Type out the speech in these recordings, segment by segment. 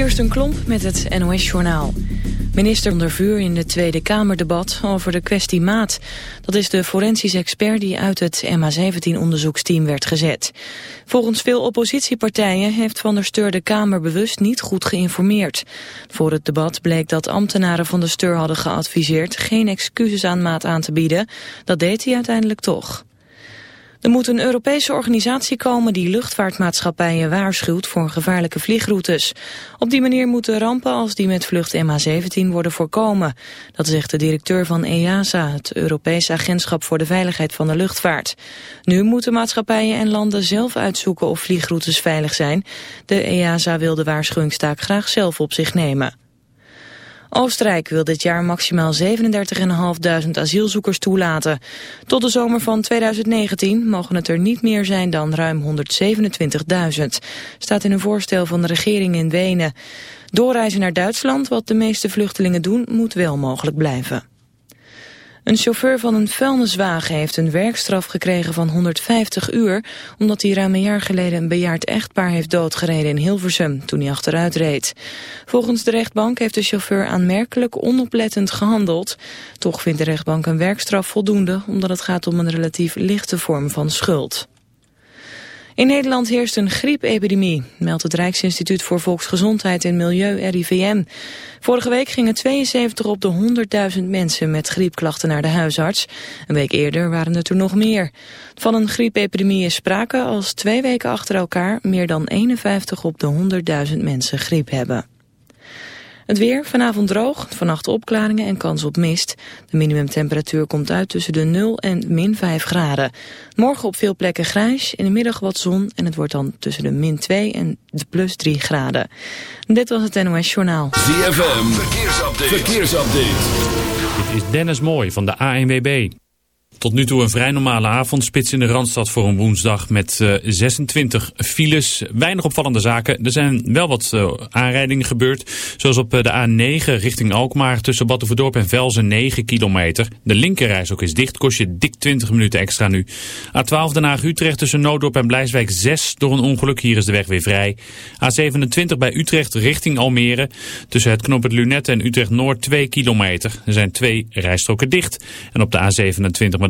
Kirsten Klomp met het NOS-journaal. Minister onder vuur in het Tweede Kamerdebat over de kwestie Maat. Dat is de forensisch expert die uit het MH17-onderzoeksteam werd gezet. Volgens veel oppositiepartijen heeft Van der Steur de Kamer bewust niet goed geïnformeerd. Voor het debat bleek dat ambtenaren van de Steur hadden geadviseerd geen excuses aan Maat aan te bieden. Dat deed hij uiteindelijk toch. Er moet een Europese organisatie komen die luchtvaartmaatschappijen waarschuwt voor gevaarlijke vliegroutes. Op die manier moeten rampen als die met vlucht MH17 worden voorkomen. Dat zegt de directeur van EASA, het Europese Agentschap voor de Veiligheid van de Luchtvaart. Nu moeten maatschappijen en landen zelf uitzoeken of vliegroutes veilig zijn. De EASA wil de waarschuwingstaak graag zelf op zich nemen. Oostenrijk wil dit jaar maximaal 37.500 asielzoekers toelaten. Tot de zomer van 2019 mogen het er niet meer zijn dan ruim 127.000. Staat in een voorstel van de regering in Wenen. Doorreizen naar Duitsland, wat de meeste vluchtelingen doen, moet wel mogelijk blijven. Een chauffeur van een vuilniswagen heeft een werkstraf gekregen van 150 uur... omdat hij ruim een jaar geleden een bejaard echtpaar heeft doodgereden in Hilversum toen hij achteruit reed. Volgens de rechtbank heeft de chauffeur aanmerkelijk onoplettend gehandeld. Toch vindt de rechtbank een werkstraf voldoende omdat het gaat om een relatief lichte vorm van schuld. In Nederland heerst een griepepidemie, meldt het Rijksinstituut voor Volksgezondheid en Milieu RIVM. Vorige week gingen 72 op de 100.000 mensen met griepklachten naar de huisarts. Een week eerder waren er nog meer. Van een griepepidemie is sprake als twee weken achter elkaar meer dan 51 op de 100.000 mensen griep hebben. Het weer, vanavond droog, vannacht opklaringen en kans op mist. De minimumtemperatuur komt uit tussen de 0 en min 5 graden. Morgen op veel plekken grijs, in de middag wat zon... en het wordt dan tussen de min 2 en de plus 3 graden. Dit was het NOS Journaal. ZFM, verkeersupdate. verkeersupdate. Dit is Dennis Mooij van de ANWB. Tot nu toe een vrij normale avondspits in de Randstad voor een woensdag met uh, 26 files. Weinig opvallende zaken. Er zijn wel wat uh, aanrijdingen gebeurd. Zoals op uh, de A9 richting Alkmaar tussen Battenverdorp en Velzen 9 kilometer. De linkerreis ook is dicht, kost je dik 20 minuten extra nu. A12 Den Haag-Utrecht tussen Nooddorp en Blijswijk 6 door een ongeluk. Hier is de weg weer vrij. A27 bij Utrecht richting Almere. Tussen het knooppunt Lunette en Utrecht-Noord 2 kilometer. Er zijn twee rijstroken dicht. En op de A27 maar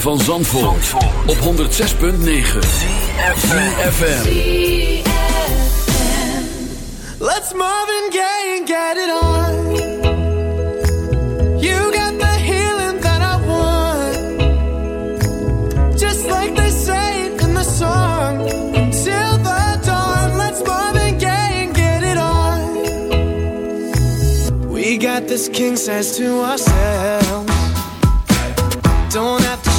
van Zandvoort, op 106.9 CFFM Let's move and gay and get it on. You got the healing that I want. Just like they say in the song Till the dawn Let's move and gay and get it on. We got this king says to ourselves.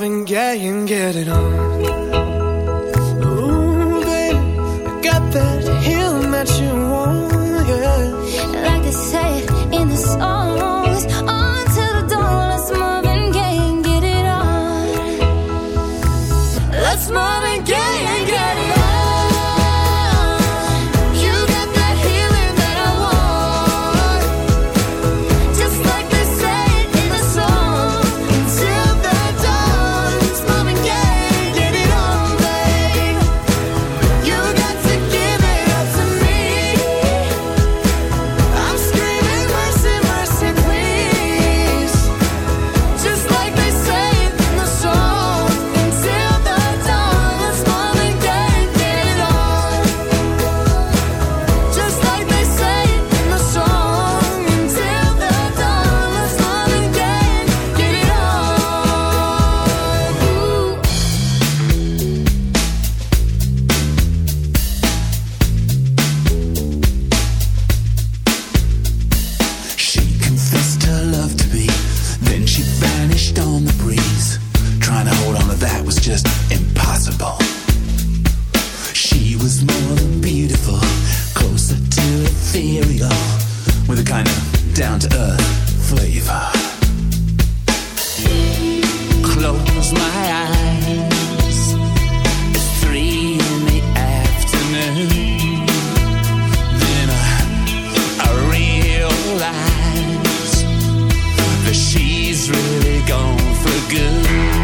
loving, yeah, you can get it on. he's really gone for good.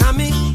Behind me.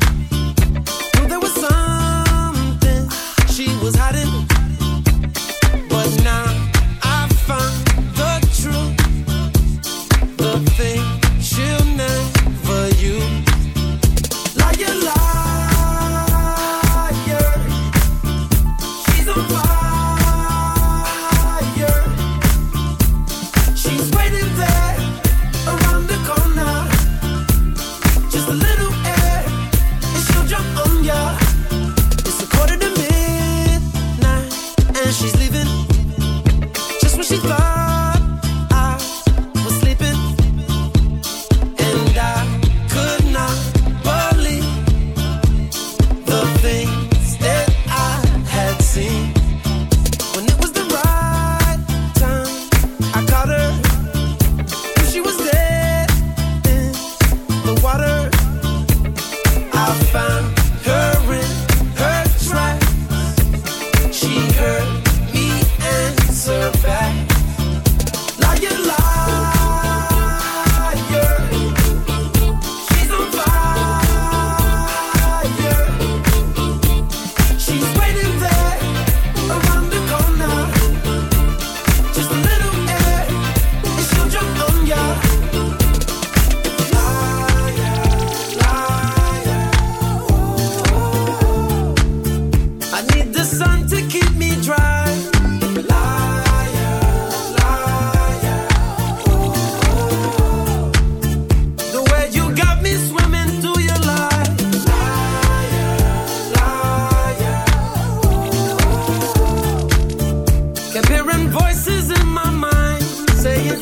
voices in my mind. Saying,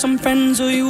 Some friends or you'll